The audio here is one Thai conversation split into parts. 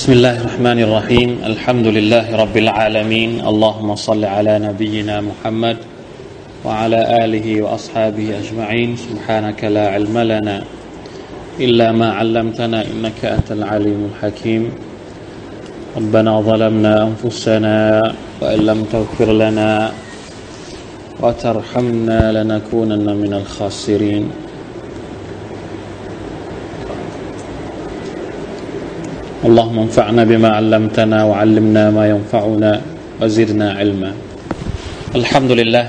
بسم الله الرحمن الرحيم الحمد لله رب العالمين اللهم صل على نبينا محمد وعلى آله وأصحابه أجمعين سبحانك لا علم لنا إلا ما علمتنا إنك أنت العليم الحكيم ربنا ظلمنا أنفسنا وإن لم تغفر لنا وترحمنا لنكونن من الخاسرين اللهم انفعنا بما علمتنا وعلمنا ما ينفعنا وزدنا علما الحمد لله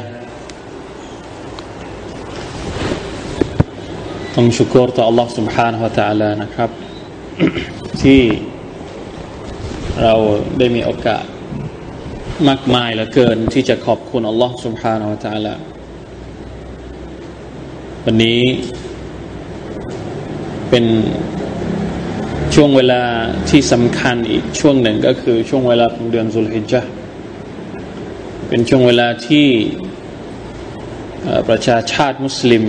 ต้องชุกรต่อ Allah سبحانه และ تعالى นะครับ ที่เราได้มีโอกาสมากมายเหลือเกิน ที่จะขอบคุณ Allah سبحانه และ تعالى วันนี้ เป็น ช่วงเวลาที่สำคัญอีกช่วงหนึ่งก็คือช่วงเวลาของเดือนสุลฮิจจ์เป็นช่วงเวลาที่ประชาชาติมุสลิม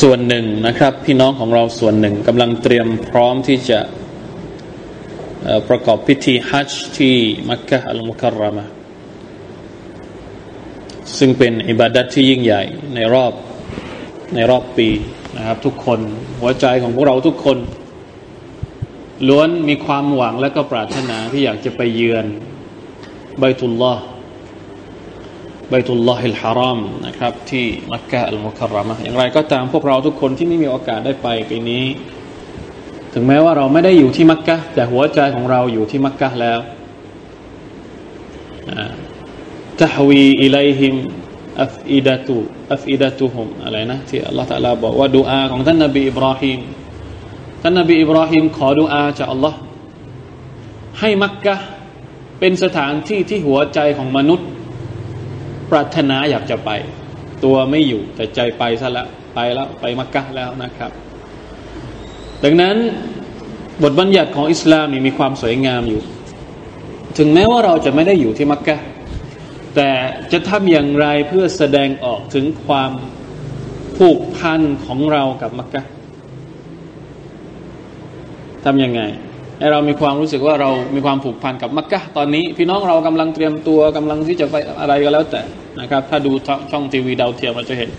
ส่วนหนึ่งนะครับ พี่น้องของเราส่วนหนึ่งกำลังเตรียมพร้อมที่จะประกอบพิธีฮัจจ์ที่มักกะอัลมุคัรรามะซึ่งเป็นอิบาดัตที่ยิ่งใหญ่ในรอบในรอบปี นะครับทุกคนหัวใจของพวกเราทุกคน ล้วนมีความหวังและก็ปรารถนาที่อยากจะไปเยือนใบตุลลอฮ์ใบตุลลอฮิลฮารอมนะครับ ที่มักกะอัลมุคารามะอย่างไรก็ตามพวกเราทุกคนที่ไม่มีโอกาสได้ไปปีนี้ ถึงแม้ว่าเราไม่ได้อยู่ที่มักกะแต่หัวใจของเราอยู่ที่มักกะแล้วตะฮวี อัฟอิดะตุอัฟอิดะตุฮุมอะไรนะที่อัลลอฮฺตะลาบอกว่าดูอาของท่านนบีอิบราฮิมท่านนบีอิบราฮิมขอดูอาจากอัลลอฮ์ให้มักกะเป็นสถานที่ที่หัวใจของมนุษย์ ปรารถนาอยากจะไป ตัวไม่อยู่แต่ใจไปซะแล้วไปแล้วไปมักกะแล้วนะครับ ดังนั้นบทบัญญัติของอิสลามมีมีความสวยงามอยู่ ถึงแม้ว่าเราจะไม่ได้อยู่ที่มักกะ แต่จะทำอย่างไรเพื่อแสดงออกถึงความผูกพันของเรากับมักกะทำยังไงให้เรามีความรู้สึกว่าเรามีความผูกพันกับมักกะตอนนี้ พี่น้องเรากำลังเตรียมตัวกำลังที่จะไปอะไรก็แล้วแต่นะครับ ถ้าดูช่องทีวีดาวเทียมเราจะเห็น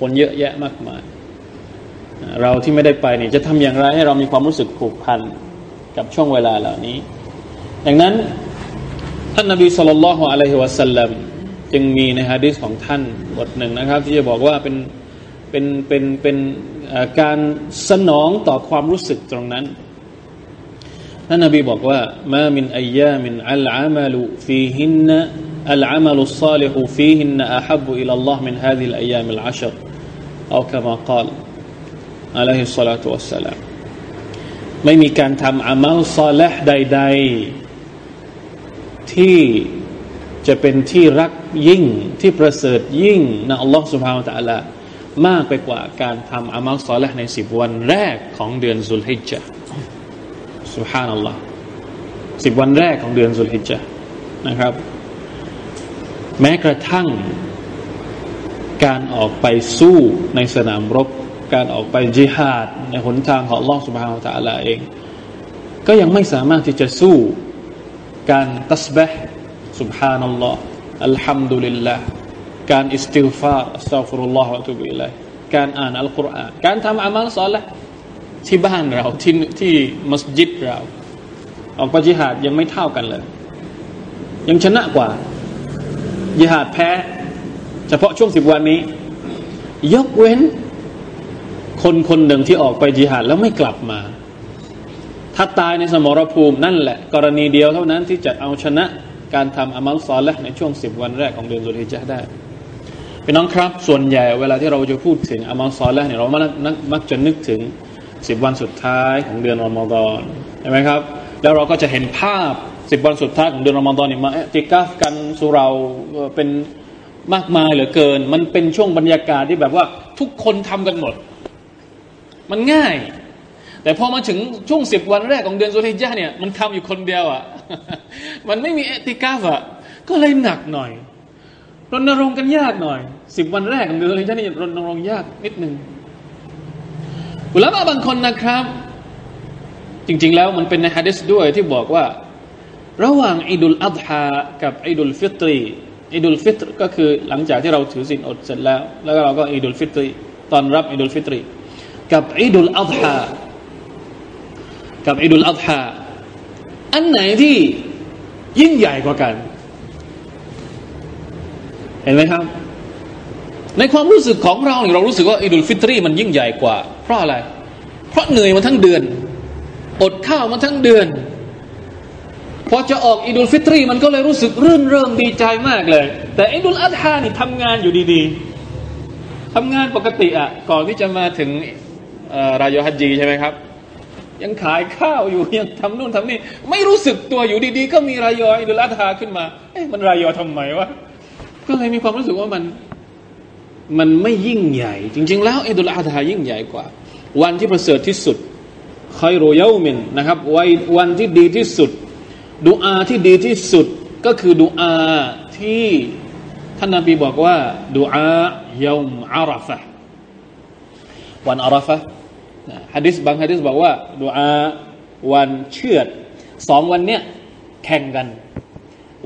คนเยอะแยะมากมาย เราที่ไม่ได้ไปนี่จะทำอย่างไรให้เรามีความรู้สึกผูกพันกับช่วงเวลาเหล่านี้ ดังนั้น ท่านนบีصلى الله عليه وسلمจึงมีในฮะดิษของท่านบทหนึ่งนะครับ ที่จะบอกว่าเป็นเป็นเป็นเป็นการสนองต่อความรู้สึกตรงนั้นท่านนบีบอกว่าما من أيام العمل فيهن العمل الصالح فيهن أحب إلى الله من هذه الأيام العشرเอาคำกล่าวอะลัยฮิสซาลาตุวัสสลามไม่มีการทำอามัลซาลห์ใด ๆ ที่จะเป็นที่รักยิ่งที่ประเสริฐยิ่งนะอัลลอฮฺสุบฮานตะอัลามากไปกว่าการทำอามัลซอลห์ในสิบวันแรกของเดือนสุลฮิจจ์สุบฮานัลลอฮ์สิบวันแรกของเดือนสุลฮิจจ์นะครับ แม้กระทั่งการออกไปสู้ในสนามรบ การออกไปจิฮาด ในหนทางของอัลลอฮฺสุบฮานตะอัลาเอง ก็ยังไม่สามารถที่จะสู้ การตัสบะห์สุบฮานัลลอฮ์อัลฮัมดุลิลละการอิสติลฟาอัสตัฟุรุลลอฮ์วะตุบิลัยการอ่านอัลกุรอานการทำอามัลซอละที่บ้านเราที่ที่มัสยิดเราออกปฏิหารยังไม่เท่ากันเลย ยังชนะกว่ายิหาดแพ้ เฉพาะช่วงสิบวันนี้ ยกเว้น คนคนหนึ่งที่ออกไปยิหาดแล้วไม่กลับมา ถ้าตายในสมรภูมินั่นแหละ กรณีเดียวเท่านั้นที่จะเอาชนะการทำอามัลซอลและในช่วงสิบวันแรกของเดือนสุลฮิจญ์ได้พี่น้องครับ ส่วนใหญ่เวลาที่เราจะพูดถึงอามัลซอลและเนี่ยเรามักจะนึกถึงสิบวันสุดท้ายของเดือนรอมฎอนใช่ไหมครับ แล้วเราก็จะเห็นภาพสิบวันสุดท้ายของเดือนรอมฎอนนี่ยมาติกาฟกันสุเราเป็นมากมายเหลือเกิน มันเป็นช่วงบรรยากาศที่แบบว่าทุกคนทำกันหมด มันง่าย แต่พอมาถึงช่วงสิบวันแรกของเดือนสุลฮิจญ์เนี่ยมันทำอยู่คนเดียวอะ่ะ มันไม่มีเอติกาฟอะก็เลยหนักหน่อยรณรงค์กันยากหน่อยสิบวันแรกของเดือนอะไรนี่รณรงค์ยากนิดหนึ่งอุลามะบางคนนะครับ จริง ๆ แล้วมันเป็นในฮะดิษด้วยที่บอกว่า ระหว่างอิดุลอัฎฮากับอิดุลฟิตรีอิดุลฟิตรก็คือหลังจากที่เราถือศีลอดเสร็จแล้ว แล้วเราก็อิดุลฟิตรีตอนรับอิดุลฟิตรี กับอิดุลอัฎฮา กับอิดุลอัฎฮาอันไหนที่ยิ่งใหญ่กว่ากัน เห็นไหมครับ ในความรู้สึกของเราเรารู้สึกว่าอิดุลฟิตรีมันยิ่งใหญ่กว่า เพราะอะไร เพราะเหนื่อยมาทั้งเดือน อดข้าวมาทั้งเดือนพอจะออกอิดุลฟิตรีมันก็เลยรู้สึกรื่นเริงดีใจมากเลย แต่อิดุลอัฎฮานี่ทำงานอยู่ดีๆทำงานปกติอะก่อนที่จะมาถึงรายฮัจจีใช่ไหมครับ ยังขายข้าวอยู่ยังทำนู่นทำนี่ ไม่รู้สึกตัวอยู่ดีๆ ก็มีรายอิดุลอัฎฮาขึ้นมา เอ๊ะมันรายอทำไมวะก็เลยมีความรู้สึกว่ามัน มันไม่ยิ่งใหญ่ จริง ๆ แล้วอิดุลอัฎฮายิ่งใหญ่กว่า วันที่ประเสริฐที่สุดคอยโรยามินนะครับวันที่ดีที่สุดดูอาที่ดีที่สุดก็คือดูอาที่ท่านนบีบอกว่าดูอายอมอาราฟะวันอาราฟะ ฮะดิษบางฮะดิษบอกว่าดูอาวันเชือดสองวันเนี้ยแข่งกัน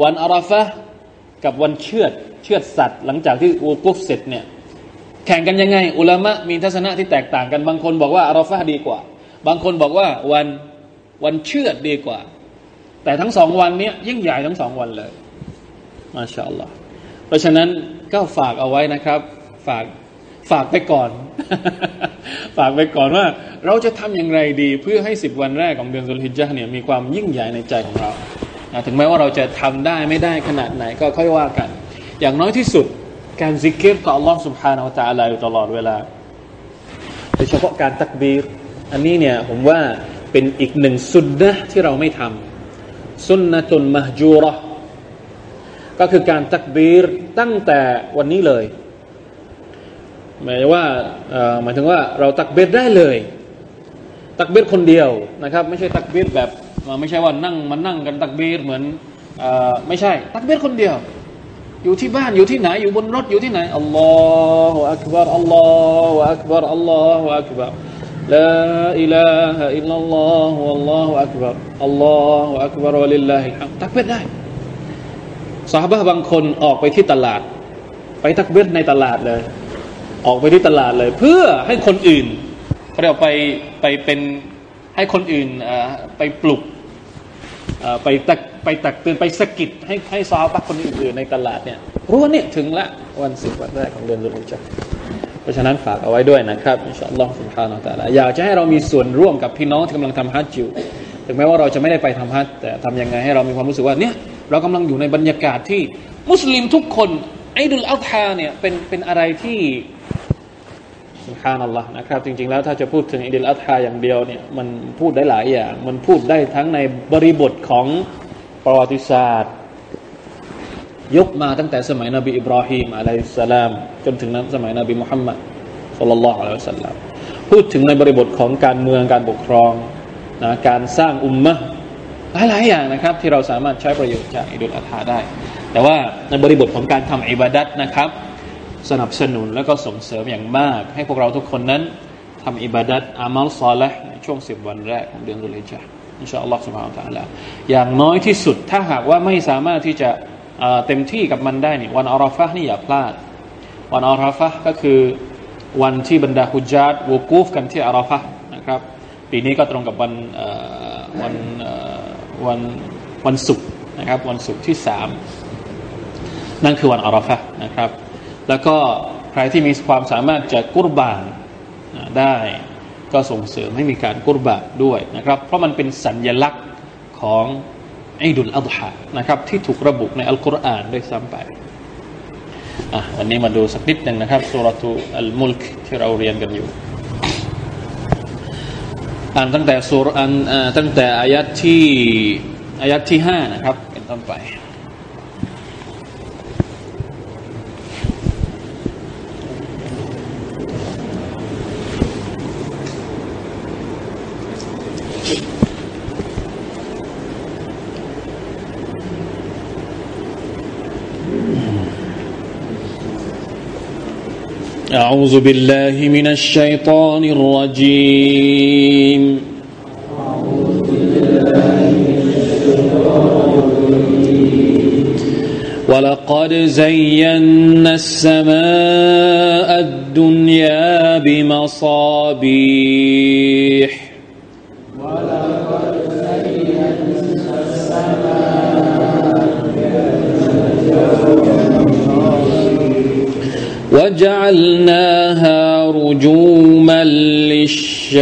วันอาราฟะกับวันเชือดเชือดสัตว์ หลังจากที่อูกุฟเสร็จเนี่ยแข่งกันยังไง อุลามะมีทัศนะที่แตกต่างกันบางคนบอกว่าอาราฟะดีกว่า บางคนบอกว่าวันวันเชือดดีกว่า แต่ทั้งสองวันเนี้ยิ่งใหญ่ทั้งสองวันเลยมาชาอัลลอฮ์เพราะฉะนั้นก็ฝากเอาไว้นะครับ ฝากฝากไปก่อน ฝากไปก่อนว่า เราจะทำอย่างไรดี เพื่อให้สิบวันแรกของเดือนสุลฮิจญ์เนี่ยมีความยิ่งใหญ่ในใจของเรา ถึงแม้ว่าเราจะทำได้ไม่ได้ขนาดไหน ก็ค่อยว่ากัน อย่างน้อยที่สุด การซิกเกตต่อ Allah سبحانه และ تعالى อยู่ตลอดเวลาโดยเฉพาะการตักบีรอันนี้เนี่ยผมว่าเป็นอีกหนึ่งสุดนะที่เราไม่ทำสุนนะตุนมหจูรอก็คือการตักบีรตั้งแต่วันนี้เลย หมายว่าหมายถึงว่าเราตักบีรได้เลย ตักบีรคนเดียวนะครับ ไม่ใช่ตักบีรแบบไม่ใช่ว่านั่งมานั่งกันตักบีรเหมือนไม่ใช่ ตักบีรคนเดียว อยู่ที่บ้านอยู่ที่ไหน อยู่บนรถอยู่ที่ไหนอัลลอฮฺอักบารอัลลอฮฺอักบารอัลลอฮฺอักบาร لا إله إلا الله والله أكبر الله أكبر ولله الحمد ตักเบิดได้สาบะบางคนออกไปที่ตลาด ไปตักเบิดในตลาดเลย ออกไปที่ตลาดเลย เพื่อให้คนอื่นเขาเรียกไปไปเป็นให้คนอื่นไปปลุกไปตักไปตักเตือนไปสกิดให้ให้ซาบะคนอื่นในตลาดเนี่ยรู้ว่าเนี่ยถึงละวันสิบวันแรกของเดือนสุลจาเพราะฉะนั้นฝากเอาไว้ด้วยนะครับอินชาอัลลอฮฺสุบฮานาอัลลอฮฺอยากจะให้เรามีส่วนร่วมกับพี่น้องที่กำลังทำฮัจจอยู่ถึงแม้ว่าเราจะไม่ได้ไปทำฮัจแต่ทำยังไงให้เรามีความรู้สึกว่าเนี่ยเรากำลังอยู่ในบรรยากาศที่มุสลิมทุกคน อดุลอัลฮาเนี่ยเป็นเป็นอะไรที่สุฮานัลลอฮ์นะครับ จริง ๆ แล้วถ้าจะพูดถึงอิดุลอัลฮาอย่างเดียวเนี่ยมันพูดได้หลายอย่าง มันพูดได้ทั้งในบริบทของประวัติศาสตร์ ยกมาตั้งแต่สมัยนบีอิบราฮิมอะลัยสลาม จนถึงนั้นสมัยนบีมุฮัมมัดสุลลัลลอฮุอะลัยฮิสลามพูดถึงในบริบทของการเมืองการปกครองนะการสร้างอุมมะหลายๆอย่างนะครับ ที่เราสามารถใช้ประโยชน์จากอิดุลอาธาได้ แต่ว่าในบริบทของการทำอิบาดัตนะครับ สนับสนุนและก็ส่งเสริมอย่างมาก ให้พวกเราทุกคนนั้นทำอิบาดัตอามัลซอลและในช่วงสิบวันแรกของเดือนตุลฮิจญ์อินชาอัลลอฮฺสุบฮานตะลาอย่างน้อยที่สุดถ้าหากว่าไม่สามารถที่จะเต็มที่กับมันได้นี่วันอาราฟะนี่อย่าพลาด วันอาราฟะก็คือวันที่บรรดาฮุจาดวูกูฟกันที่อาราฟะนะครับ ปีนี้ก็ตรงกับวันวันวันวันศุกร์นะครับ วันศุกร์ที่สาม นั่นคือวันอาราฟะนะครับ แล้วก็ใครที่มีความสามารถจะกุรบานได้ก็ส่งเสริมให้มีการกุรบานด้วยนะครับ เพราะมันเป็นสัญญลักษณ์ของอิดุลอัฎฮะนะครับ ที่ถูกระบุในอัลกุรอานด้วยซ้ำไปวันนี้มาดูสักนิดหนึ่งนะครับสุรทูอัลมุลกที่เราเรียนกันอยู่อ่านตั้งแต่สุรอันตั้งแต่อายัดที่อายัดที่ห้านะครับ เป็นต้นไป أعوذ بالله من الشيطان الرجيم. ولقد زينا السماء الدنيا بمصابيح. وجعلنا رجوما للشياطين.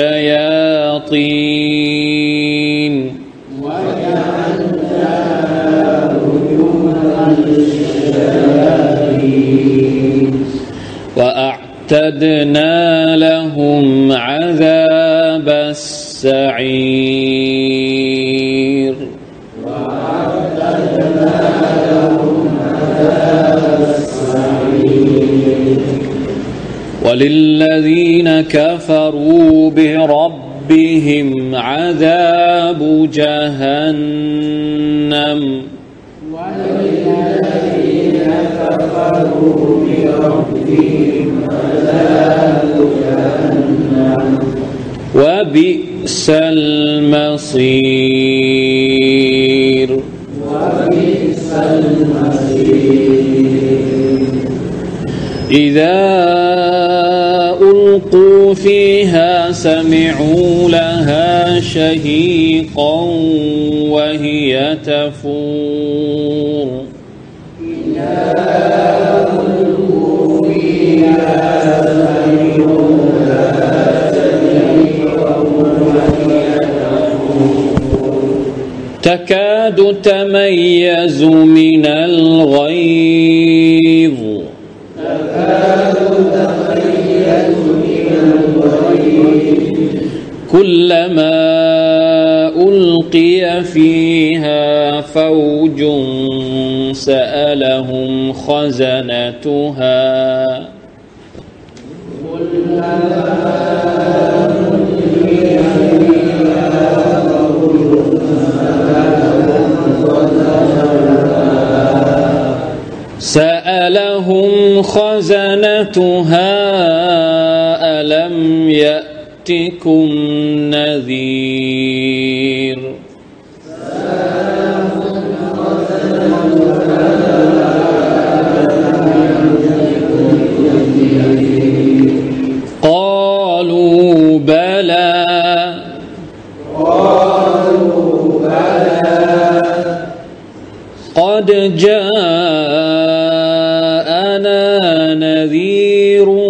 وأعتدنا لهم عذاب السعير. وللذين كفروا بربهم عذاب جهنم. وللذين كفروا بربهم عذاب جهنم وبئس المصير وبئس المصير. إذا ألقوا فيها سمعوا لها شهيقا وهي تفور. تكاد تميز من الغيظ. كلما ألقي فيها فوج سألهم خزنتها. سألهم خزنتها. ألم يأتكم نذير. قالوا بلى. قد جاءنا نذير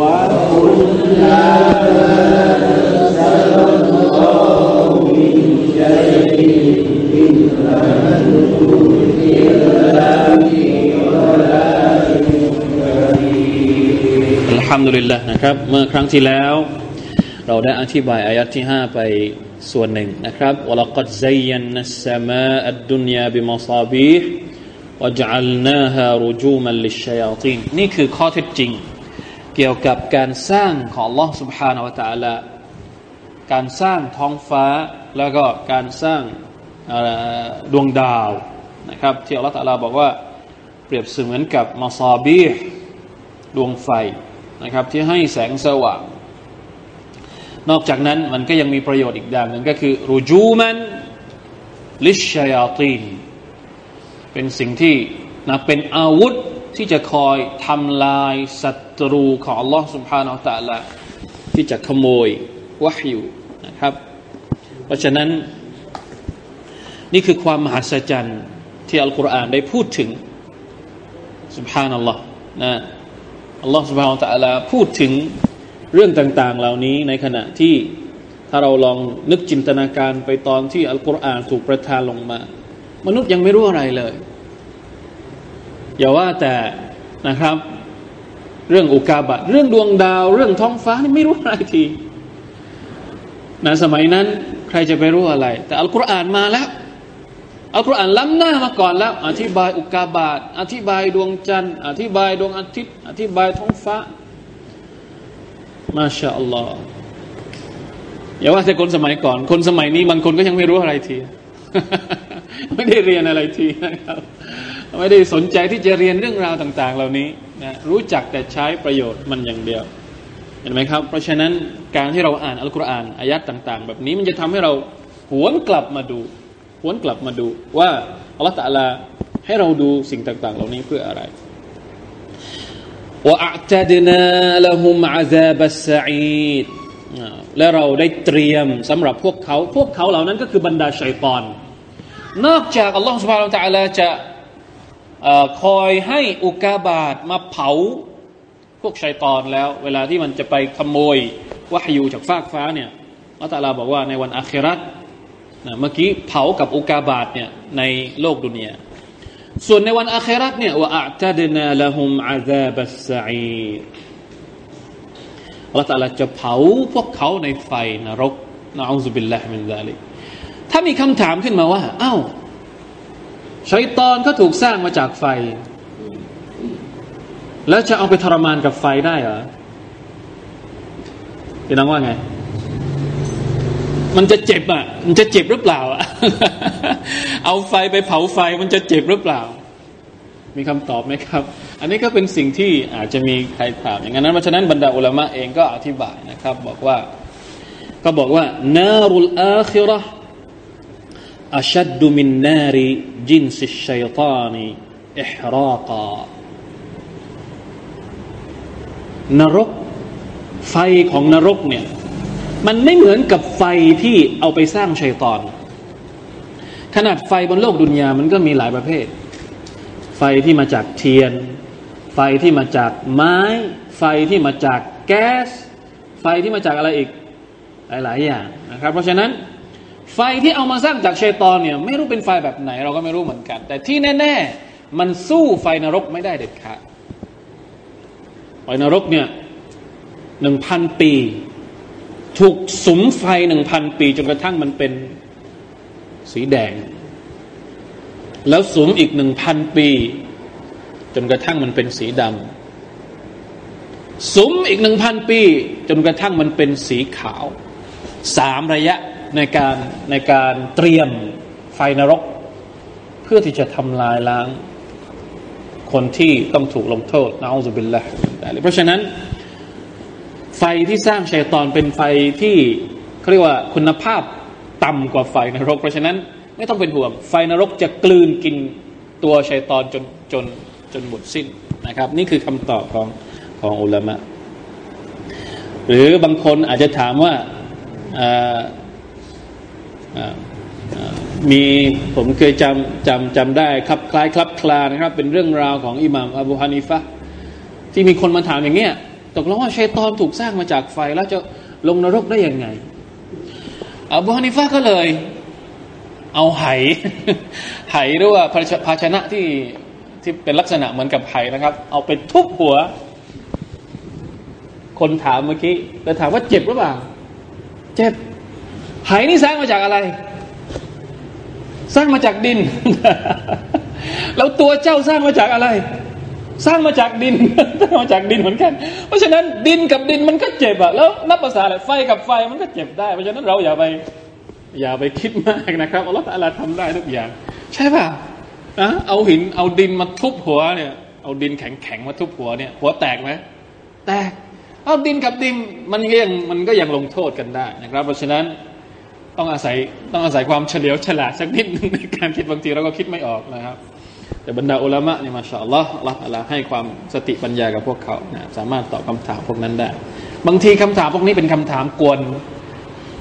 อัลฮัมดุลิลละนะครับเมื่อครั้งที่แล้ว เราได้อธิบายอายัดที่ 5 ไปส่วนหนึ่งนะครับวลกัดซัยนัสสมาอัดดุนยาบิมาซาบีห์วจัลนาฮารุจูมัลลิชชัยาตีนนี่คือข้อเท็จจริง เกี่ยวกับการสร้างของ Allah سبحانه และ تعالى การสร้างท้องฟ้า แล้วก็การสร้างดวงดาวนะครับที่ Allah تعالى บอกว่า เปรียบเสมือนกับมาซาบีห์ดวงไฟนะครับที่ให้แสงสว่าง นอกจากนั้นมันก็ยังมีประโยชน์อีกอย่างหนึ่งก็คือรูจูมันลิชยาตีนเป็นสิ่งที่นะเป็นอาวุธที่จะคอยทำลายศัต ตรูของอัลลอฮ์สุบฮานาอัลตละที่จะขโมยวะฮิวนะครับ เพราะฉะนั้น นี่คือความมหัศจรรย์ที่อัลกุรอานได้พูดถึงสุบฮานัลลอฮ์นะอัลลอฮ์สุบฮานาอัลตะละพูดถึงเรื่องต่าง ๆ เหล่านี้ในขณะที่ถ้าเราลองนึกจินตนาการไปตอนที่อัลกุรอานถูกประทานลงมา มนุษย์ยังไม่รู้อะไรเลย อย่าว่าแต่นะครับ เรื่องอุกาบาตเรื่องดวงดาว เรื่องท้องฟ้านี่ไม่รู้อะไรทีในสมัยนั้น ใครจะไปรู้อะไร แต่อัลกุรอานมาแล้วอัลกุรอานล้ำหน้ามาก่อนแล้ว อธิบายอุกาบาตอธิบายดวงจันทร์ อธิบายดวงอาทิตย์ อธิบายท้องฟ้า มาชาอัลลอฮ์อย่าว่าแต่คนสมัยก่อน คนสมัยนี้บางคนก็ยังไม่รู้อะไรที ไม่ได้เรียนอะไรทีนะครับ ไม่ได้สนใจที่จะเรียนเรื่องราวต่าง ๆ เหล่านี้นะรู้จักแต่ใช้ประโยชน์มันอย่างเดียว เห็นไหมครับ เพราะฉะนั้นการที่เราอ่านอัลกุรอานอายัดต่าง ๆ แบบนี้มันจะทำให้เราหวนกลับมาดู หวนกลับมาดูว่าอัลลอฮฺตะลาให้เราดูสิ่งต่าง ๆ เหล่านี้เพื่ออะไรว่าอัจดนาละหุมอาซาบัสซีดและเราได้เตรียมสำหรับพวกเขา พวกเขาเหล่านั้นก็คือบรรดาชัยตอน นอกจากอัลลอฮฺสุบฮานาอัลลอฮฺจะ คอยให้อุกาบาตมาเผา พวกชัยตอนแล้ว เวลาที่มันจะไปขโมยวะฮยูจากฟากฟ้าเนี่ยอัลลอฮฺบอกว่าในวันอาครัตนะเมื่อกี้เผากับอุกาบาตเนี่ยในโลกดุนยาส่วนในวันอาคิเราะฮฺเนี่ยوأعتدنا لهم عذاب السعير อัลลอฮฺตะอาลาจะเผาพวกเขาในไฟนรกนะنعوذ بالله من ذلكถ้ามีคำถามขึ้นมาว่าอ้าว ชัยตอนก็ถูกสร้างมาจากไฟ แล้วจะเอาไปทรมานกับไฟได้เหรอพี่น้องว่าไง มันจะเจ็บอะ มันจะเจ็บหรือเปล่าอะ เอาไฟไปเผาไฟมันจะเจ็บหรือเปล่า มีคำตอบไหมครับ อันนี้ก็เป็นสิ่งที่อาจจะมีใครถามอย่างนั้นเพราะฉะนั้นบรรดาอุลามะเองก็อธิบายนะครับ บอกว่า ก็บอกว่านารุลอาคิรอ อัชดมินนาริจินสิชัยตานีอิฮรากานรก ไฟของนรกเนี่ย มันไม่เหมือนกับไฟที่เอาไปสร้างชัยตอน ขนาดไฟบนโลกดุนยามันก็มีหลายประเภท ไฟที่มาจากเทียน ไฟที่มาจากไม้ ไฟที่มาจากแก๊ส ไฟที่มาจากอะไรอีก หลาย ๆ อย่างนะครับ เพราะฉะนั้น ไฟที่เอามาสร้างจากชัยตอนเนี่ยไม่รู้เป็นไฟแบบไหน เราก็ไม่รู้เหมือนกัน แต่ที่แน่ ๆ มันสู้ไฟนรกไม่ได้เด็ดขาดไฟนรกเนี่ยหนึ่งพันปี ถูกสุมไฟหนึ่งพันปีจนกระทั่งมันเป็นสีแดง แล้วสุมอีกหนึ่งพันปี จนกระทั่งมันเป็นสีดำสุมอีกหนึ่งพันปี จนกระทั่งมันเป็นสีขาวสามระยะ ในการในการเตรียมไฟนรก เพื่อที่จะทำลายล้างคนที่ต้องถูกลงโทษนะอัลลอฮฺบิลละเพราะฉะนั้น ไฟที่สร้างชัยตอนเป็นไฟที่เขาเรียกว่าคุณภาพต่ำกว่าไฟนรก เพราะฉะนั้นไม่ต้องเป็นห่วง ไฟนรกจะกลืนกินตัวชัยตอนจนจนจนหมดสิ้นนะครับ นี่คือคำตอบของของอุลามะหรือบางคนอาจจะถามว่า มีผมเคยจำจำจำได้ครับคล้ายคลับคลานะครับ เป็นเรื่องราวของอิหม่ามอบูฮานิฟะที่มีคนมาถามอย่างเงี้ยตกลงว่าชัยตอนถูกสร้างมาจากไฟแล้วจะลงนรกได้ยังไงอบูฮานิฟะก็เลย เอาไหไหหรือว่าภาชนะที่ที่เป็นลักษณะเหมือนกับไหนะครับ เอาไปทุบหัว คนถามเมื่อกี้แต่ถามว่าเจ็บหรือเปล่า เจ็บ ไหนี่สร้างมาจากอะไร สร้างมาจากดิน แล้วตัวเจ้าสร้างมาจากอะไร สร้างมาจากดินสร้างมาจากดินเหมือนกัน เพราะฉะนั้นดินกับดินมันก็เจ็บอะแล้วนับภาษาอะไรไฟกับไฟมันก็เจ็บได้ เพราะฉะนั้นเราอย่าไป อย่าไปคิดมากนะครับอัลลอฮฺตะลาทำได้ทุกอย่าง ใช่ป่ะนะเอาหินเอาดินมาทุบหัวเนี่ย เอาดินแข็งแข็งมาทุบหัวเนี่ย หัวแตกไหมแตกเอาดินกับดินมันก็ยังมันก็ยังลงโทษกันได้นะครับ เพราะฉะนั้น ต้องอาศัยต้องอาศัยความเฉลียวฉลาดสักนิดนึงในการคิดบางทีเราก็คิดไม่ออกนะครับ แต่บรรดาอุลามะเนี่ยมาชาอัลลอฮ์อัลลอฮ์ให้ความสติปัญญากับพวกเขานะสามารถตอบคาถามพวกนั้นได้ บางทีคำถามพวกนี้เป็นคำถามกวน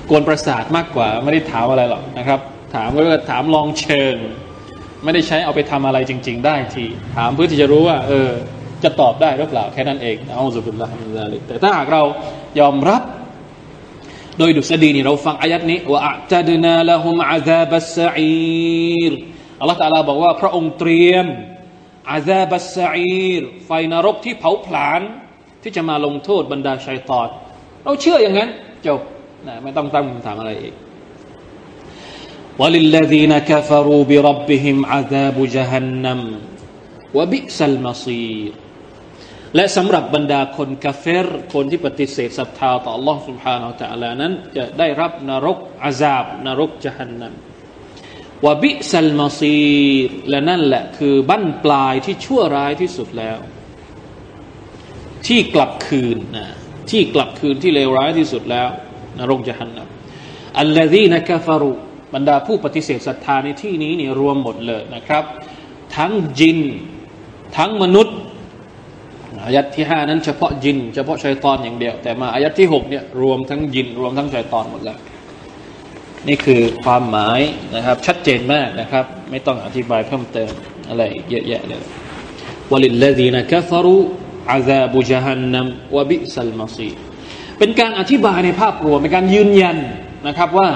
กวนประสาทมากกว่า ไม่ได้ถามอะไรหรอกนะครับ ถามก็ถามลองเชิง ไม่ได้ใช้เอาไปทำอะไรจริง ๆ ได้ทีถามเพื่อที่จะรู้ว่า เออ จะตอบได้หรือเปล่าแค่นั้นเองเอาสุบุลละมิซาลิแต่ถ้าหากเรายอมรับ โดยดุษฎีนี่เราฟังอายัดนี้ว่าอัจดนาละฮุมอาซาบัสซีรอัลลอฮฺตาลาบอกว่าพระองค์เตรียมอาซาบัสซีรไฟนรกที่เผาผลาญที่จะมาลงโทษบรรดาชัยตอนเราเชื่ออย่างนั้นจบนะไม่ต้องตั้งคำถามอะไรอีก وللذين كفروا بربهم عذاب جهنم وبئس المصير และสำหรับบรรดาคนกาเฟรคนที่ปฏิเสธศรัทธาต่อ Allah سبحانه และ تعالى นั้น จะได้รับนรกอาซาบนรกจหันนัมวะบิซัลมาซีรและนั่นแหละคือบั้นปลายที่ชั่วร้ายที่สุดแล้ว ที่กลับคืนนะที่กลับคืนที่เลวร้ายที่สุดแล้ว นรกจหันนัมอัลลอฮีนะกาฟารุบรรดาผู้ปฏิเสธศรัทธาในที่นี้นี่รวมหมดเลยนะครับ ทั้งจิน ทั้งมนุษย์ อายัดที่ห้านั้นเฉพาะจิน เฉพาะชัยตอนอย่างเดียว แต่มาอายัดที่หกเนี่ยรวมทั้งจิน รวมทั้งชัยตอนหมดแล้วนี่คือความหมายนะครับ ชัดเจนมากนะครับ ไม่ต้องอธิบายเพิ่มเติมอะไรเยอะแยะเลยวลิลลดีนะกฟารุอาซาบุจฮันนัมวะบิสัลมาซีเป็นการอธิบายในภาพรวมเป็นการยืนยันนะครับว่า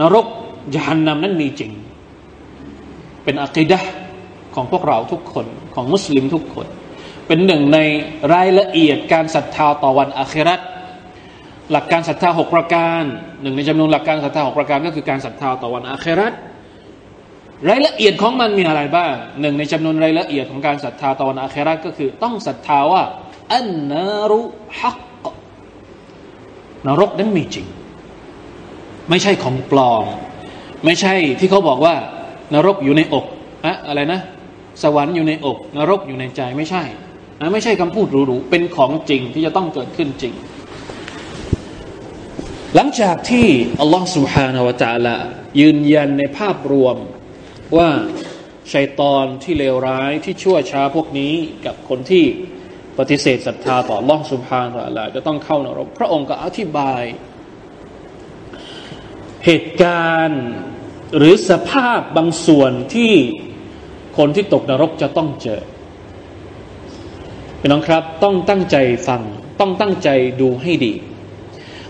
นรกจฮันนัมนั้นมีจริง เป็นอัคิดะของพวกเราทุกคนของมุสลิมทุกคน เป็นหนึ่งในรายละเอียดการศรัทธาต่อวันอาครัตหลักการศรัทธาหกประการหนึ่งในจำนวนหลักการศรัทธาหกประการก็คือการศรัทธาต่อวันอาครัตรายละเอียดของมันมีอะไรบ้างหนึ่งในจำนวนรายละเอียดของการศรัทธาต่อวันอาครัตก็คือต้องศรัทธาว่าอันนารุฮักนรกนั้นมีจริง ไม่ใช่ของปลอม ไม่ใช่ที่เขาบอกว่านรกอยู่ในอกอะอะไรนะ สวรรค์อยู่ในอก นรกอยู่ในใจไม่ใช่ นะไม่ใช่คำพูดหรูๆเป็นของจริงที่จะต้องเกิดขึ้นจริง หลังจากที่อัลลอฮฺ سبحانه และ تعالى ยืนยันในภาพรวมว่าชัยตอนที่เลวร้ายที่ชั่วช้าพวกนี้กับคนที่ปฏิเสธศรัทธาต่อ Allah سبحانه และ تعالى จะต้องเข้านรก พระองค์ก็อธิบายเหตุการณ์หรือสภาพบางส่วนที่คนที่ตกนรกจะต้องเจอ พี่น้องครับต้องตั้งใจฟังต้องตั้งใจดูให้ดี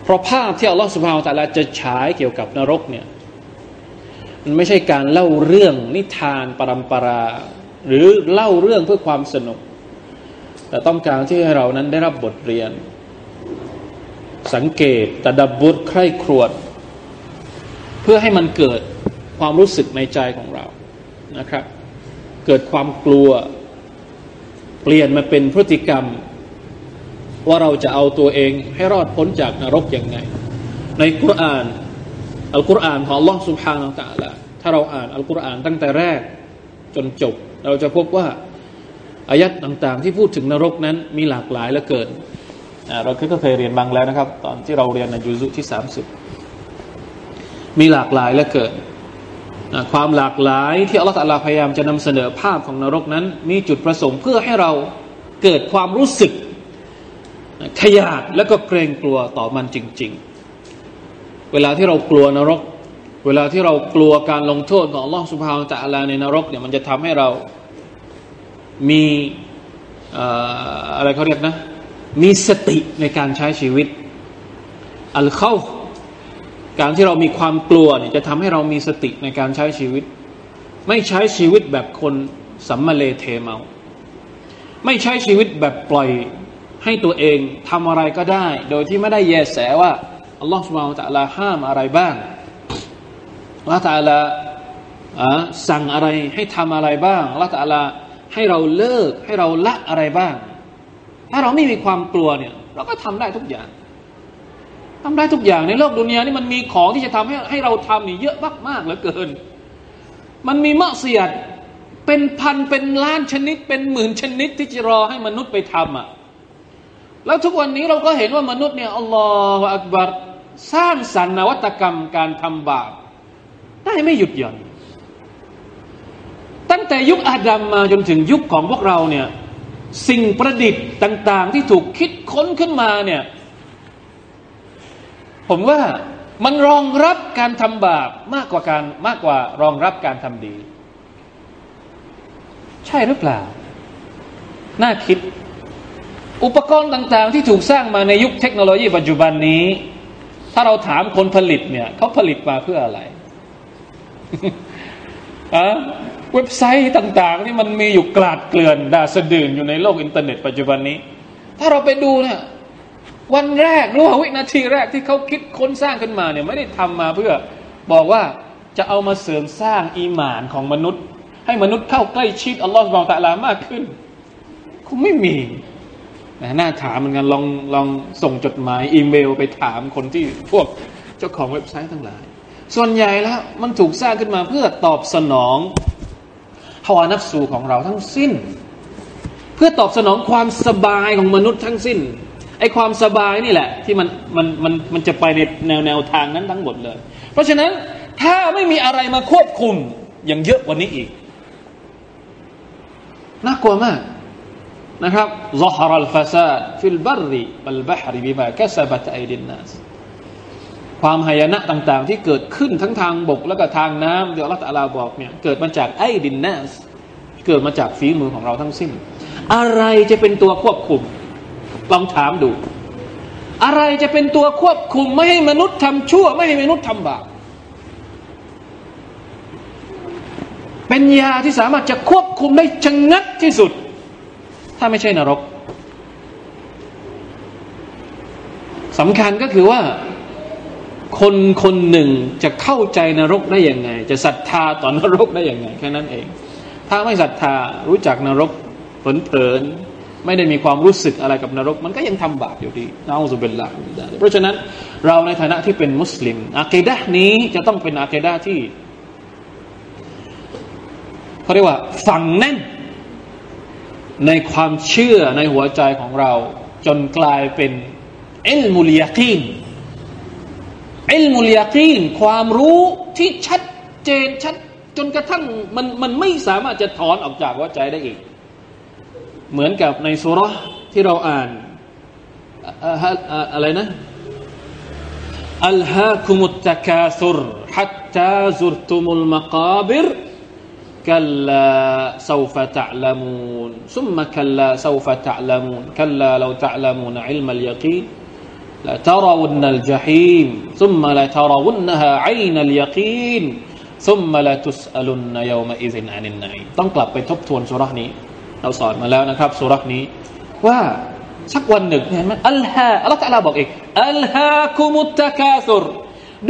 เพราะภาพที่อัลลอฮฺสุบฮาวตะลาจะฉายเกี่ยวกับนรกเนี่ยมันไม่ใช่การเล่าเรื่องนิทานปรำปรา หรือเล่าเรื่องเพื่อความสนุก แต่ต้องการที่ให้เรานั้นได้รับบทเรียน สังเกตตะดับบุตรใคร่ครวญเพื่อให้มันเกิดความรู้สึกในใจของเรานะครับ เกิดความกลัว เปลี่ยนมาเป็นพฤติกรรม ว่าเราจะเอาตัวเองให้รอดพ้นจากนรกอย่างไง ในกุรานอัลกุรอานของล่องสุภาอัลตะละถ้าเราอ่านอัลกุรอานตั้งแต่แรกจนจบ เราจะพบว่าอายัดต่างๆ ที่พูดถึงนรกนั้นมีหลากหลายเหลือเกินเราก็เคยเรียนบางแล้วนะครับ ตอนที่เราเรียนในยูซุที่ 30 มีหลากหลายเหลือเกิน ความหลากหลายที่อัลลอฮฺลาพยายามจะนำเสนอภาพของนรกนั้น มีจุดประสงค์เพื่อให้เราเกิดความรู้สึกขยาดและก็เกรงกลัวต่อมันจริง ๆ เวลาที่เรากลัวนรก เวลาที่เรากลัวการลงโทษของลลอฮฺสุบฮาวตะลาในนรกเนี่ยมันจะทำให้เรามีอะไรเขาเรียกนะ มีสติในการใช้ชีวิต อัลเข้า การที่เรามีความกลัวเนี่ยจะทำให้เรามีสติในการใช้ชีวิต ไม่ใช้ชีวิตแบบคนสัมมาเลเทเมา ไม่ใช้ชีวิตแบบปล่อยให้ตัวเองทำอะไรก็ได้ โดยที่ไม่ได้แยแสว่าอัลลอฮฺสุบานตะลาห้ามอะไรบ้างลลอฮฺตะลาสั่งอะไรให้ทำอะไรบ้างลลอฮฺตะลาให้เราเลิกให้เราละอะไรบ้าง ถ้าเราไม่มีความกลัวเนี่ย เราก็ทำได้ทุกอย่าง ทำได้ทุกอย่างในโลกดุนยานี่มันมีของที่จะทำให้ให้เราทำนี่เยอะมากๆเหลือเกิน มันมีมะเสียดเป็นพันเป็นล้านชนิด เป็นหมื่นชนิดที่จะรอให้มนุษย์ไปทำอะแล้วทุกวันนี้เราก็เห็นว่ามนุษย์เนี่ยอัลลอฮฺอักบัรสร้างสรรค์นวัตกรรมการทำบาปได้ไม่หยุดหย่อนตั้งแต่ยุคอาดัมมาจนถึงยุคของพวกเราเนี่ยสิ่งประดิษฐ์ต่าง ๆ ที่ถูกคิดค้นขึ้นมาเนี่ย ผมว่ามันรองรับการทำบาปมากกว่าการมากกว่ารองรับการทำดี ใช่หรือเปล่า น่าคิด อุปกรณ์ต่าง ๆ ที่ถูกสร้างมาในยุคเทคโนโลยีปัจจุบันนี้ ถ้าเราถามคนผลิตเนี่ยเขาผลิตมาเพื่ออะไรอะเว็บไซต์ต่างๆที่มันมีอยู่กลาดเกลื่อนดาษดื่นอยู่ในโลกอินเทอร์เน็ตปัจจุบันนี้ ถ้าเราไปดูเนี่ย วันแรกหรือว่าวินาทีแรกที่เขาคิดค้นสร้างขึ้นมาเนี่ยไม่ได้ทำมาเพื่อบอกว่าจะเอามาเสริมสร้างอีหมานของมนุษย์ ให้มนุษย์เข้าใกล้ชิดอัลลอฮฺบอกตะลามากขึ้นคงไม่มีนะน่าถามเหมือนกันลองลองส่งจดหมายอีเมลไปถามคนที่พวกเจ้าของเว็บไซต์ทั้งหลาย ส่วนใหญ่แล้วมันถูกสร้างขึ้นมาเพื่อตอบสนองฮาวานัฟสูของเราทั้งสิ้น เพื่อตอบสนองความสบายของมนุษย์ทั้งสิ้น ไอ้ความสบายนี่แหละ ที่มันมันมันมันจะไปในแนวแนวทางนั้นทั้งหมดเลย เพราะฉะนั้นถ้าไม่มีอะไรมาควบคุมอย่างเยอะกว่านี้อีกน่ากลัวมากนะครับ ظهر الفساد في البر والبحر بما كسبت أيدي الناس ความหายนะต่างๆ ที่เกิดขึ้นทั้งทางบก แล้วก็ทางน้ำเดี๋ยวอัลลอฮฺลาบอกเนี่ยเกิดมาจากไอดินนัสเกิดมาจากฝีมือของเราทั้งสิ้น อะไรจะเป็นตัวควบคุม ลองถามดู อะไรจะเป็นตัวควบคุมไม่ให้มนุษย์ทำชั่ว ไม่ให้มนุษย์ทำบาปเป็นยาที่สามารถจะควบคุมได้ชะงัดที่สุด ถ้าไม่ใช่นรกสำคัญก็คือว่าคนคนหนึ่งจะเข้าใจนรกได้ยังไง จะศรัทธาต่อนรกได้ยังไงแค่นั้นเอง ถ้าไม่ศรัทธารู้จักนรกเผลอ ไม่ได้มีความรู้สึกอะไรกับนรก มันก็ยังทำบาปอยู่ดีนะอัลลอฮฺเบลลาเพราะฉะนั้นเราในฐานะที่เป็นมุสลิมอะกีดะนี้จะต้องเป็นอะกีดะที่เขาเรียกว่าฝังแน่น ในความเชื่อในหัวใจของเรา จนกลายเป็นเอลมุลยากีนเอลมุลยากีนความรู้ที่ชัดเจนชัด จนกระทั่งมันมันไม่สามารถจะถอนออกจากหัวใจได้อีก เหมือนกับในสุรที่เราอ่านอะไรนะอัลฮะคุมุตตะกาซุรฮัตตาซุรตุมุลมะกาบิร كلا سوف تعلمون ثم كلا سوف تعلمون كلا لو تعلمون علم اليقين لترون الجحيم ثم لترونها عين اليقين ثم لتسألن يومئذ عن النعيم ต้องกลับไปทบทวนสุรนี้ เราสอนมาแล้วนะครับสุรักนี้ ว่าสักวันหนึ่งเห็นไหมอัลฮะอัลลอฮฺตะลาบอกเองอัลฮะคุมุตตะกาสุร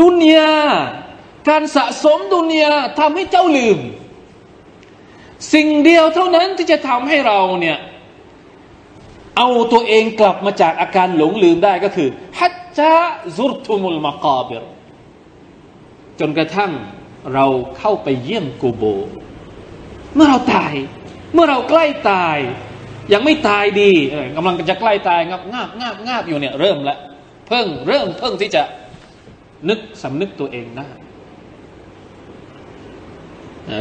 ดุนยาการสะสมดุนยาทำให้เจ้าลืม สิ่งเดียวเท่านั้นที่จะทำให้เราเนี่ยเอาตัวเองกลับมาจากอาการหลงลืมได้ก็คือฮัจจาซุรทุมุลมากาบิรจนกระทั่งเราเข้าไปเยี่ยมกูโบ เมื่อเราตาย เมื่อเราใกล้ตาย ยังไม่ตายดีกำลังจะใกล้ตายงับงาบงาบงาบอยู่เนี่ยเริ่มล้วเพิ่งเริ่มเพิ่งที่จะนึกสำนึกตัวเองได้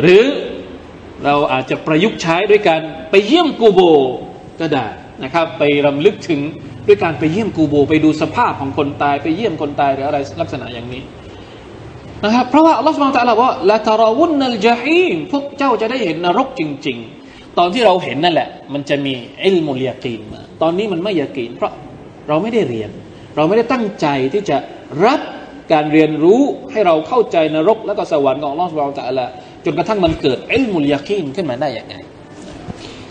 หรือเราอาจจะประยุกต์ใช้ด้วยการไปเยี่ยมกูโบก็ได้นะครับ ไปรำลึกถึงด้วยการไปเยี่ยมกูโบ ไปดูสภาพของคนตายไปเยี่ยมคนตายหรืออะไรลักษณะอย่างนี้นะครับเพราะว่าอัลลอฮฺสุบานตะลาว่าละตารวุนนัลจาฮีมพวกเจ้าจะได้เห็นนรกจริงๆ ตอนที่เราเห็นนั่นแหละ มันจะมีอิลมุลยากีนมาตอนนี้มันไม่ยากีนเพราะเราไม่ได้เรียน เราไม่ได้ตั้งใจที่จะรับการเรียนรู้ให้เราเข้าใจนรก แล้วก็สวรรค์ของลอสุบานตะละจนกระทั่งมันเกิดอิลมุลยากีนขึ้นมาได้อย่างไง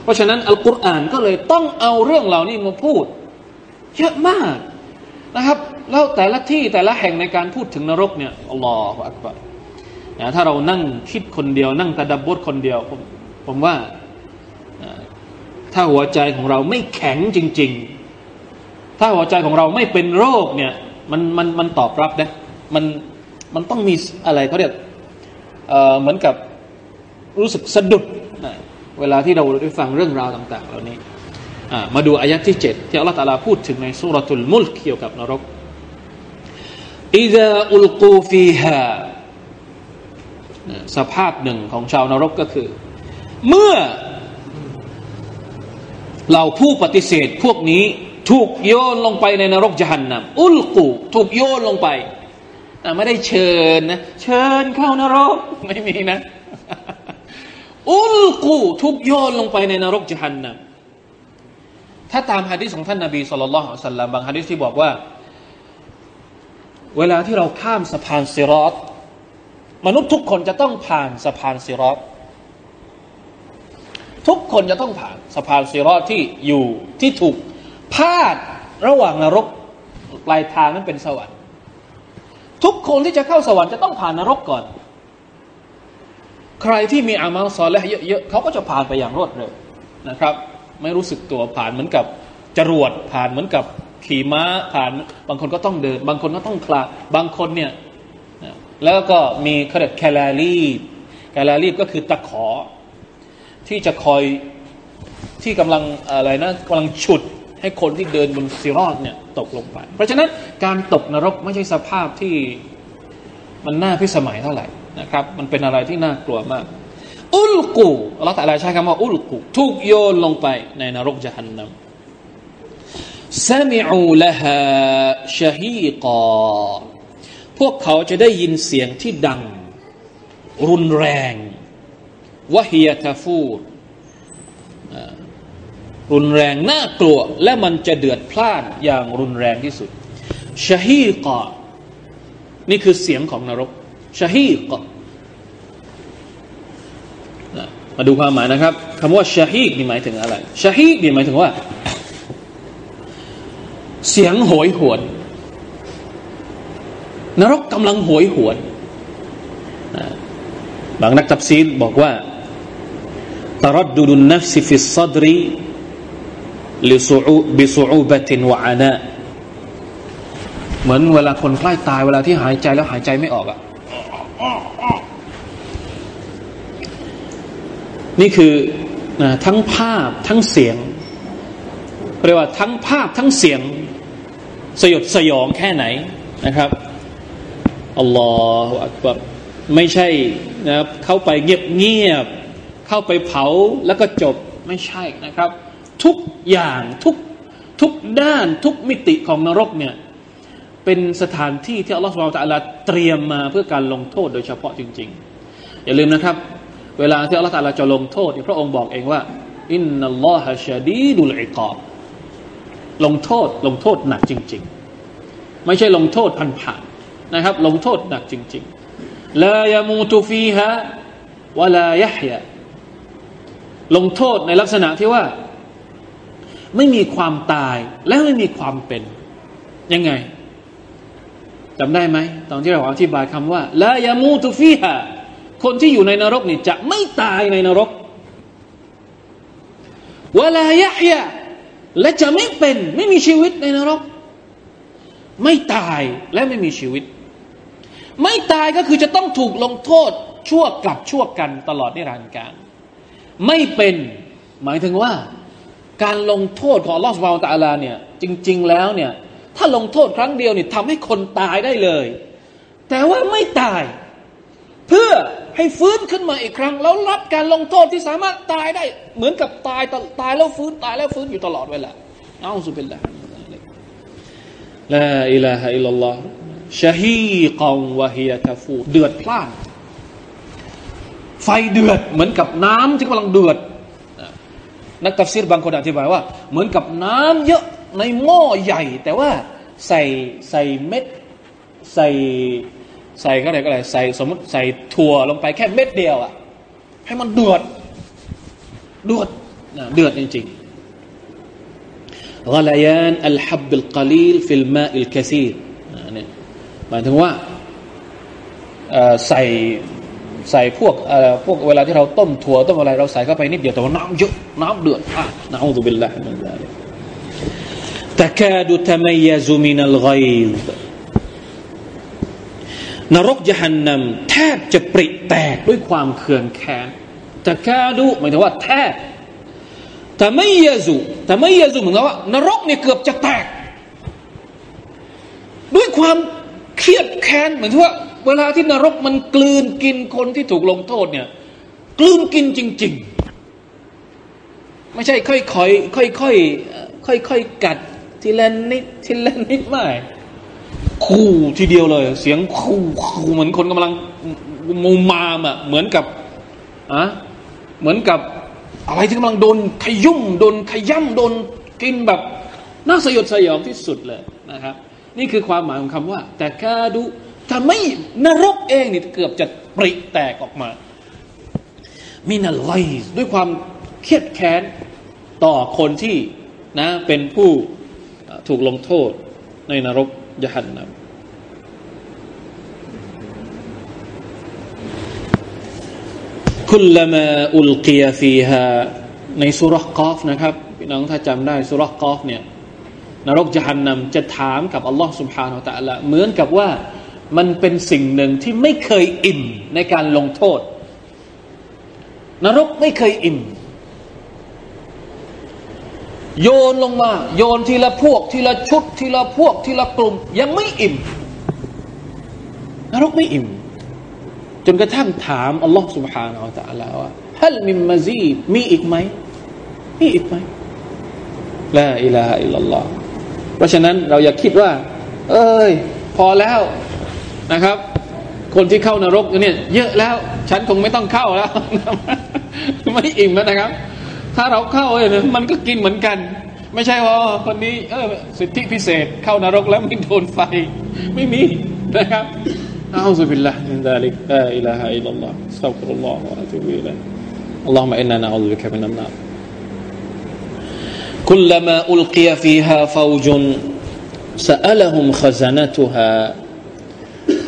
เพราะฉะนั้นอัลกุรอานก็เลยต้องเอาเรื่องเหล่านี้มาพูด เยอะมากนะครับแล้วแต่ละที่แต่ละแห่งในการพูดถึงนรกเนี่ยอัลลอฮฺอักบารถ้าเรานั่งคิดคนเดียว นั่งตะดับบทคนเดียวผมผมว่า ถ้าหัวใจของเราไม่แข็งจริง ๆ ถ้าหัวใจของเราไม่เป็นโรคเนี่ยมันมันมันตอบรับนะมันมันต้องมีอะไรเขาเรียกเเหมือนกับรู้สึกสะดุดนะเวลาที่เราได้ฟังเรื่องราวต่าง ๆ เหล่านี้มาดูอายะที่เจ็ดที่อัลลอฮฺตาลาพูดถึงในสุรทูลมุลเกี่ยวกับนรกอิดะอุลกูฟีฮาสภาพหนึ่งของชาวนรกก็คือ เมื่อ เราผู้ปฏิเสธพวกนี้ถูกโยนลงไปในนรกจหันนำอุลกูถูกโยนลงไปแต่ไม่ได้เชิญนะ เชิญเข้านรกไม่มีนะ อุลกูถูกโยนลงไปในนรกจหันนำถ้าตามฮะดิษของท่านนาบีสุลต่านสัลลัมบางฮะดิษที่บอกว่า เวลาที่เราข้ามสะพานซิรอตมนุษย์ทุกคนจะต้องผ่านสะพานซิรอต ทุกคนจะต้องผ่านสะพานซีรอที่อยู่ที่ถูกพาดระหว่างนรกปลายทางนั้นเป็นสวรรค์ ทุกคนที่จะเข้าสวรรค์จะต้องผ่านนรกก่อน ใครที่มีอามัลซอลและเยอะๆเขาก็จะผ่านไปอย่างรวดเร็วนะครับ ไม่รู้สึกตัวผ่านเหมือนกับจรวดผ่านเหมือนกับขี่ม้าผ่านบางคนก็ต้องเดิน บางคนก็ต้องคลาบางคนเนี่ยแล้วก็มี كلاليب كلاليب ก็คือตะขอ ที่จะคอยที่กำลังอะไรนะกำลังฉุดให้คนที่เดินบนصراط เนี่ยตกลงไป เพราะฉะนั้นการตกนรกไม่ใช่สภาพที่มันน่าพิสมัยเท่าไหร่นะครับ มันเป็นอะไรที่น่ากลัวมาก ألقوا อัลลอฮฺ تعالى ใช้คำว่า ألقوا ถูกโยนลงไปในนรก جهنم سمعوا لهاชะฮีกอพวกเขาจะได้ยินเสียงที่ดัง รุนแรง วะฮียทฟูรรุนแรงน่ากลัว และมันจะเดือดพล่านอย่างรุนแรงที่สุดชะฮีกอนี่คือเสียงของนรกชะฮีกมาดูความหมายนะครับคำว่าชะฮีกนี่หมายถึงอะไรشهيق นี่หมายถึงว่า เสียงโหยหวน นรกกำลังโหยหวนบางนัก تفسير บอกว่า تردد النفس في الصدر بصعوبة وعناء เหมือนเวลาคนใกล้ตายเวลาที่หายใจแล้วหายใจไม่ออกอะ่ะนี่คือทั้งภาพทั้งเสียงเรียกว่าทั้งภาพทั้งเสียงสยดสยองแค่ไหนนะครับอัลลอฮฺอักบไม่ใช่นะครับเข้าไปเงียบเงียบ เข้าไปเผาแล้วก็จบไม่ใช่นะครับ ทุกอย่างทุกทุกด้านทุกมิติของนรกเนี่ยเป็นสถานที่ที่อัลลอฮฺสุบไบร์ตะลาเตรียมมาเพื่อการลงโทษโดยเฉพาะจริง ๆ อย่าลืมนะครับ เวลาที่อัลลอฮฺตะลาจะลงโทษพระองค์บอกเองว่าอินนัลลอฮะชาดีดุลอิกอบลงโทษลงโทษหนักจริง ๆ ไม่ใช่ลงโทษผ่านๆนะครับ ลงโทษหนักจริงๆลายามูตุฟีฮะวะลายะฮยะ ลงโทษในลักษณะที่ว่า ไม่มีความตายและไม่มีความเป็น ยังไงจำได้ไหม ตอนที่เราอธิบายคำว่าละยามูตุฟีฮะคนที่อยู่ในนรกนี่จะไม่ตายในนรกวลายะยะและจะไม่เป็นไม่มีชีวิตในนรก ไม่ตายและไม่มีชีวิต ไม่ตายก็คือจะต้องถูกลงโทษชั่วกับชั่วกันตลอดนิรันดร์การ ไม่เป็นหมายถึงว่า การลงโทษของลอสวาลตาลาเนี่ยจริง ๆ แล้วเนี่ยถ้าลงโทษครั้งเดียวเนี่ยทำให้คนตายได้เลย แต่ว่าไม่ตาย เพื่อให้ฟื้นขึ้นมาอีกครั้ง แล้วรับการลงโทษที่สามารถตายได้ เหมือนกับตายตายแล้วฟื้นตายแล้วฟื้นอยู่ตลอดเวลาเอาสุบิลละลาอิลาฮะอิลลัลลอฮ์ชะฮีกองวะฮียตะฟูเดือดพล่าน ไฟเดือดเหมือนกับน้ำที่กำลังเดือด นักตัฟซีรบางคนอธิบายว่า เหมือนกับน้ำเยอะในหม้อใหญ่ แต่ว่าใส่ใส่เม็ด ใส่ใส่ก็อะไรก็อะไรใส่สมมติใส่ถั่วลงไปแค่เม็ดเดียวอะให้มันเดือดเดือดเดือดจริงๆ غليان الحب القليل في الماء الكثير เนี่ยหมายถึงว่าใส่ ใส่พวกเอ่อพวกเวลาที่เราต้มถั่วต้มอะไรเราใส่เข้าไปนิดเดียวแต่ว่าน้ำเยอะน้ำเดือดอะนะอูซุบิลลามินัลลาฮิตะกาดุตะมัยซูมินัลไกบนรกยหันนำแทบจะปริแตกด้วยความเคืองแค้นตะกาดุหมายถึงว่าแทบแต่ไม่เยซูแต่ไม่เยซูเหมือนกับว่านรกเนี่ยเกือบจะแตก ด้วยความเครียดแค้นเหมือนที่ว่า เวลาที่นรกมันกลืนกินคนที่ถูกลงโทษเนี่ย กลืนกินจริง ๆ ไม่ใช่ค่อยๆค่อยๆค่อยๆกัด ทีละนิดทีละนิดไม่คู่ทีเดียวเลย เสียงคู่คู่เหมือนคนกำลังมูมามอะเหมือนกับอะเหมือนกับอะไรที่กำลังโดนขยุ่มโดนขย่ำโดนกินแบบน่าสยดสยองที่สุดเลยนะครับ นี่คือความหมายของคำว่า แต่กาดู ถ้าไม่นรกเองนี่เกือบจะปริแตกออกมามีนัลไลด้วยความเครียดแค้นต่อคนที่นะเป็นผู้ถูกลงโทษในนรกยหันนำ คุลมาอุลกียฟีฮาในสุรกอฟนะครับพี่น้องถ้าจำได้สุรกอฟเนี่ยนรกจะหันนำจะถามกับอัลลอฮ์ سبحانه และ تعالى เหมือนกับว่า มันเป็นสิ่งหนึ่งที่ไม่เคยอิ่มในการลงโทษ นรกไม่เคยอิ่ม โยนลงมา โยนทีละพวก ทีละชุด ทีละพวก ทีละกลุ่ม ยังไม่อิ่ม นรกไม่อิ่ม จนกระทั่งถามอัลลอฮ์ سبحانه และ تعالى ว่าฮัลมิมมาซีมีอีกไหมมีอีกไหมลาอิลาฮะอิลลัลลอฮ์เพราะฉะนั้นเราอย่าคิดว่า เอ้ย พอแล้ว นะครับ คนที่เข้านรกเนี่ยเยอะแล้ว ฉันคงไม่ต้องเข้าแล้ว ไม่อิ่มแล้วนะครับ ถ้าเราเข้าเนี่ยมันก็กินเหมือนกัน ไม่ใช่ว่าคนนี้เออสิทธิพิเศษ เข้านรกแล้วไม่โดนไฟ ไม่มีนะครับอาอุบิลละมินดาลิกลาอิลาฮะอิลลัลลอฮ์สัลลัลลอฮุอะลัยฮิวะซัลลัม اللهم إنا نعوذ بك من النار كلما ألقي فيها فوج سألهم خزنتها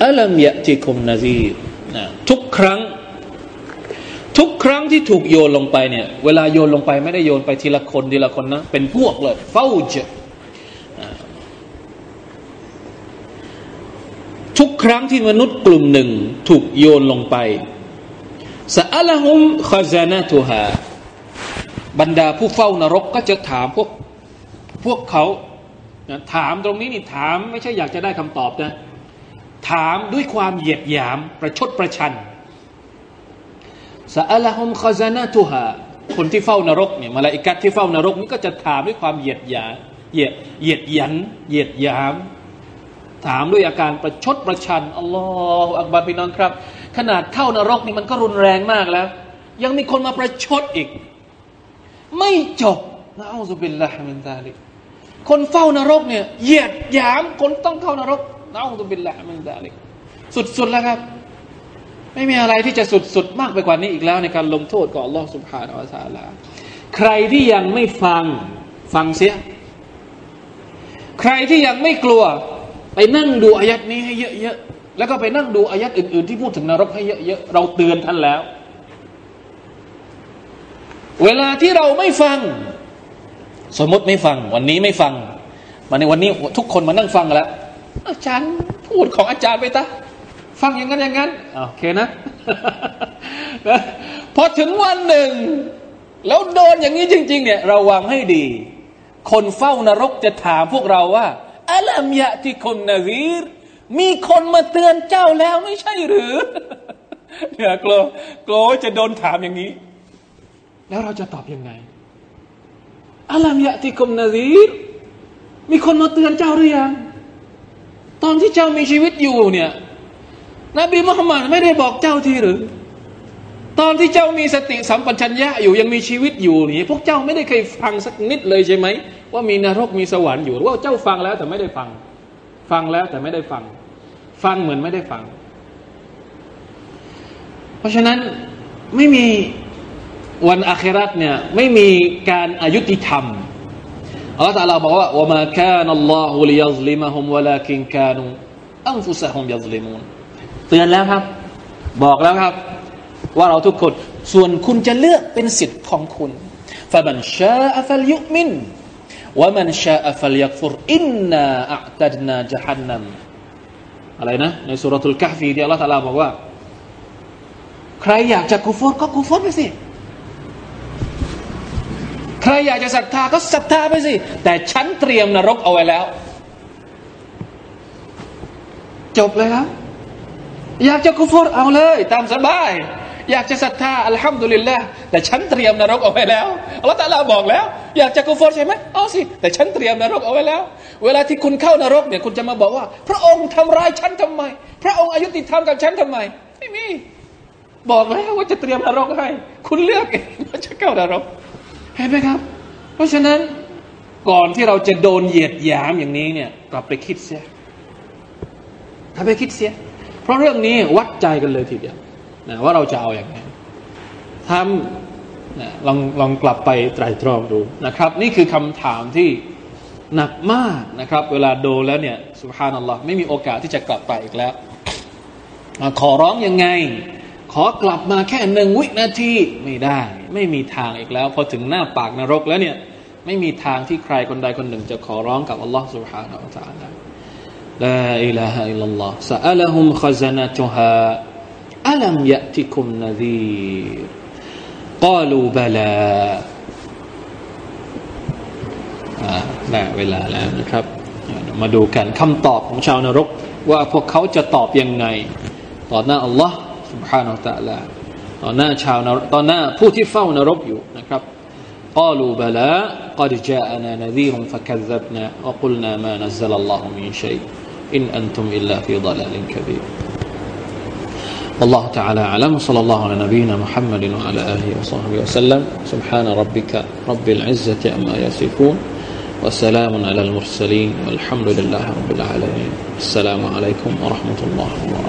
ألم يأتكم نذير ทุกครั้ง ทุกครั้งที่ถูกโยนลงไปเนี่ย เวลาโยนลงไปไม่ได้โยนไปทีละคนทีละคนนะ เป็นพวกเลยเฝ้าจทุกครั้งที่มนุษย์กลุ่มหนึ่งถูกโยนลงไปสะอัลฮุมคาซานาทูฮาบรรดาผู้เฝ้านรกก็จะถามพวกพวกเขาถามตรงนี้นี่ถามไม่ใช่อยากจะได้คำตอบนะ ถามด้วยความเหยียดหยามประชดประชันสอัลฮุมขจานะตุฮาคนที่เฝ้านรกเนี่ยมาลาอิกัดที่เฝ้านรกนี่ก็จะถามด้วยความเหยียดหยามเหยียดเหยียดยันเหยียดหยาม ถามด้วยอาการประชดประชัน الله أكبر พี่น้องครับ ขนาดเข้านรกนี่มันก็รุนแรงมากแล้ว ยังมีคนมาประชดอีก ไม่จบنعوذ بالله من ذلك คนเฝ้านรกเนี่ยเหยียดหยามคนต้องเข้านรก نعوذ بالله من ذلك สุดๆแล้วครับ ไม่มีอะไรที่จะสุดๆมากไปกว่านี้อีกแล้วในการลงโทษของอัลลอฮฺ سبحانه وتعالىใครที่ยังไม่ฟังฟังเสีย ใครที่ยังไม่กลัว ไปนั่งดูอายัดนี้ให้เยอะๆแล้วก็ไปนั่งดูอายัดอื่นๆ ที่พูดถึงนรกให้เยอะๆเราเตือนท่านแล้ว เวลาที่เราไม่ฟัง สมมติไม่ฟัง วันนี้ไม่ฟังมาในวันนี้ทุกคนมานั่งฟังแล้ว อาจารย์พูดของอาจารย์ไปตะฟังอย่างนั้นอย่างนั้นโอเคนะพอถึงวันหนึ่ง แล้วโดนอย่างนี้จริง ๆ เนี่ยระวังให้ดี คนเฝ้านรกจะถามพวกเราว่าอัลัมยะที่คนนาซีรมีคนมาเตือนเจ้าแล้วไม่ใช่หรือเนี่ยกลัวกลัวจะโดนถามอย่างนี้ แล้วเราจะตอบยังไงอัลลัมยะติกุมนาซีรมีคนมาเตือนเจ้าหรือยัง ตอนที่เจ้ามีชีวิตอยู่เนี่ยนบีมุฮัมมัดไม่ได้บอกเจ้าทีหรือ ตอนที่เจ้ามีสติสัมปชัญญะอยู่ยังมีชีวิตอยู่นี่พวกเจ้าไม่ได้เคยฟังสักนิดเลยใช่ไหมว่ามีนรกมีสวรรค์อยู่หรือว่าเจ้าฟังแล้วแต่ไม่ได้ฟัง ฟังแล้วแต่ไม่ได้ฟัง ฟังเหมือนไม่ได้ฟัง เพราะฉะนั้นไม่มีวันอาคราตเนี่ยไม่มีการอายุติธรรม อัลลอฮฺตาลาบอกว่าว่ามาคานัลลอฮุลิยัซลิมะฮุมวะลาคินคานูอันฟุสะฮุมยัซลิมูนเตือนแล้วครับ บอกแล้วครับ ว่าเราทุกคน ส่วนคุณจะเลือกเป็นสิทธิ์ของคุณฟะมันชาอัฟลยุมินวะมันชาอัฟลยักฟุรอินนาอัตัดนาจฮันนัมอะไรนะ ในสุรทูลกะฟีที่อัลลอฮฺตาลาบอกว่า ใครอยากจะกุฟรก็กุฟรไปสิใค รอยากจะศรัทธาก็ศรัทธาไปสิ แต่ฉันเตรียมนรกเอาไว้แล้ว จบเลยครับ อยากจะกุฟรเอาเลย ตามสบาย อยากจะศรัทธาอัลฮัมดุลิลละแต่ฉันเตรียมนรกเอาไว้แล้วอัลลอฮฺตาลาบอกแล้ว อยากจะกุฟรใช่ไหมเอาสิ แต่ฉันเตรียมนรกเอาไว้แล้ว เวลาที่คุณเข้านรกเนี่ยคุณจะมาบอกว่า พระองค์ทำร้ายฉันทำไม พระองค์อายุติธรรมกับฉันทำไม ไม่มีบอกแล้วว่าจะเตรียมนรกให้ คุณเลือกเองว่าจะเข้านรก เห็นไหมครับ เพราะฉะนั้นก่อนที่เราจะโดนเหยียดหยามอย่างนี้เนี่ยกลับไปคิดเสียกลับไปคิดเสีย เพราะเรื่องนี้วัดใจกันเลยทีเดียวนะว่าเราจะเอาอย่างไรทำนะลองลองกลับไปไตรตรองดูนะครับ นี่คือคำถามที่หนักมากนะครับ เวลาโดนแล้วเนี่ยสุภานัลลอฮ์ไม่มีโอกาสที่จะกลับไปอีกแล้ว ขอร้องยังไง ขอกลับมาแค่หนึ่งวินาทีไม่ได้ ไม่มีทางอีกแล้ว พอถึงหน้าปากนรกแล้วเนี่ย ไม่มีทางที่ใครคนใดคนหนึ่งจะขอร้องกับอัลลอฮฺสุบฮานาอัลลอฮฺลาอิลาฮะอิลลัลลอฮฺซาอัลฮุมขซานะตุฮาอัลัมยะติคุมนาดีกาลูบลาได้เวลาแล้วนะครับ มาดูกันคำตอบของชาวนรก ว่าพวกเขาจะตอบยังไง ต่อหน้าอัลลอฮ์ سبحانه และ تعالى ต่อหน้าชาวนรกต่อหน้าผู้ที่เฝ้านรกอยู่นะครับ قالوا بلى قد جاءنا نذير فكذبنا وقلنا ما نزل الله من شيء إن أنتم إلا في ضلال كبير والله تعالى أعلم صلى الله على نبينا محمد وعلى آله وصحبه وسلم سبحان ربك رب العزة أما يصفون وسلام على المرسلين والحمد لله رب العالمين السلام عليكم ورحمة الله وبركاته